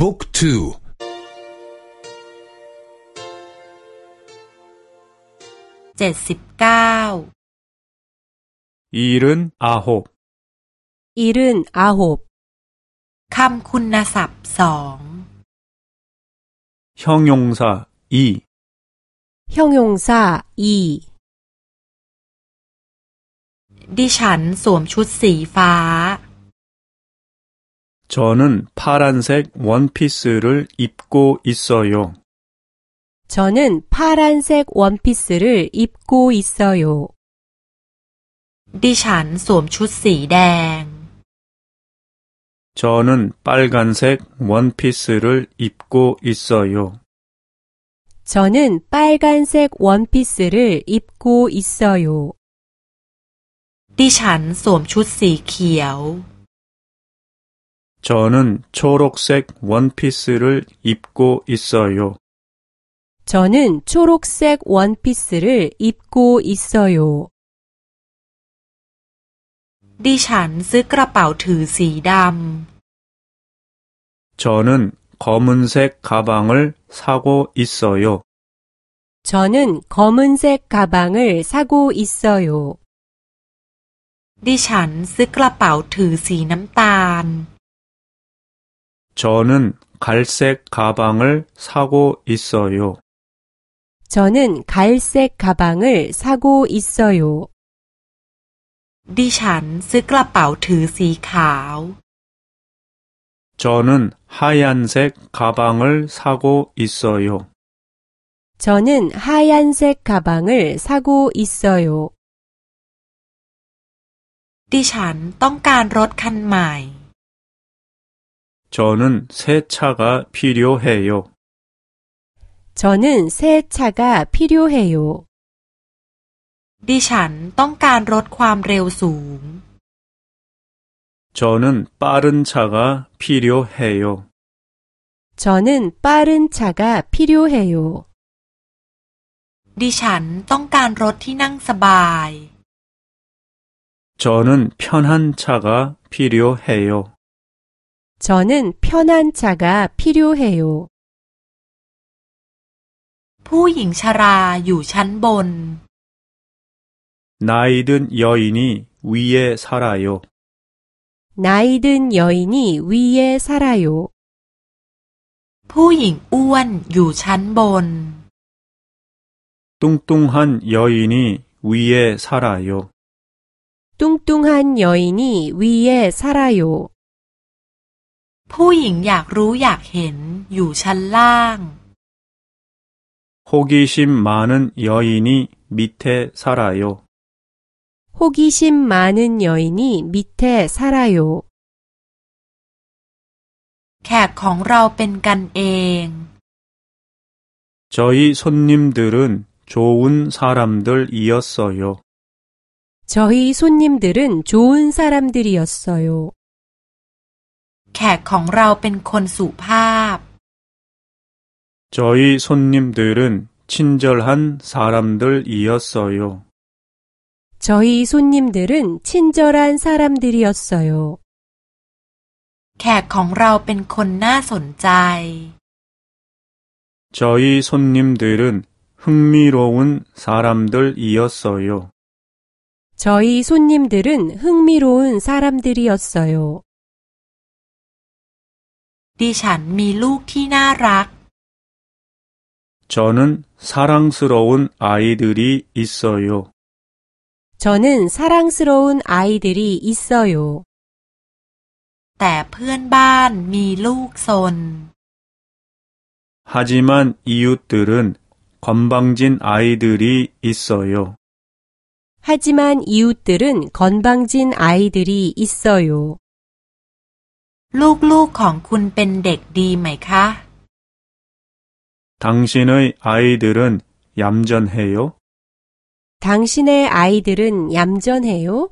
บุ๊กทูเจ็ดสิบเก้าอีรุนอาหบอีรุนอาหบคำคุณศัพท์สอง형용사 이, 형용사 이, ดิฉันสวมชุดสีฟ้า 저는 파란색 원피스를 입고 있어요. 저는 파란색 원피스를 입고 있어요. ดิฉันสวมชุดสีแดง 저는 빨간색 원피스를 입고 있어요. 저는 빨간색 원피스를 입고 있어요. ดิฉันสวมชุดสีเขียว 저는 초록색 원피스를 입고 있어요. 저는 초록색 원피스를 입고 있어요. ดิฉันซื้อกระเป๋าถือสีดำ 저는 검은색 가방을 사고 있어요. 저는 검은색 가방을 사고 있어요. ดิฉันซื้อกระเป๋าถือสีน้ำตาล 저는 갈색 가방을 사고 있어요. 저는 갈색 가방을 사고 있어요. ดิฉันซื้อกระเป๋าถือสีขาว 저는 하얀색 가방을 사고 있어요. 저는 하얀색 가방을 사고 있어요. ดิฉันต้องการรถคันใหม่ 저는 새 차가 필요해요. 저는 새 차가 필요해요. ดิฉันต้องการรถความเร็วสูง 저는 빠른 차가 필요해요. 저는 빠른 차가 필요해요. ดิฉันต้องการรถที่นั่งสบาย 저는 편한 차가 필요해요. 저는 편한 차가 필요해요. ผู้หญิงชราอยู่ชั้นบน 나이든 여인이 위에 살아요. 나이든 여인이 위에 살아요. ผู้หญิงอ้วนอยู่ชั้นบน 뚱뚱한 여인이 위에 살아요. 뚱뚱한 여인이 위에 살아요. ผู้หญิงอยากรู้อยากเห็นอยู่ชั้นล่าง 호기심 많은 여인이 밑에 살아요. 호기심 많은 여인이 밑에 살아요. แขกของเราเป็นกันเอง 저희 손님들은 좋은 사람들이었어요. 저희 손님들은 좋은 사람들이었어요. แขกของเราเป็นคนสุภาพ 저희 손님들은 친절한 사람들이었어요. 저희 손님들은 친절한 사람들이었어요. แขกของเราเป็นคนน่าสนใจ 저희 손님들은 흥미로운 사람들이었어요. 저희 손님들은 흥미로운 사람들이었어요. ดิฉันมีลูกที่น่ารัก 저는 사랑스러운 아이들이 있어요. 저는 사랑스러운 아이들이 있어요. แต่เพื่อนบ้านมีลูกซน 하지만 이웃들은 건방진 아이들이 있어요. 하지만 이웃들은 건방진 아이들이 있어요. ลูกๆของคุณเป็นเด็กดีไหมคะ 당신의 아이들은 얌전해요? 당신의 아이들은 얌전해요?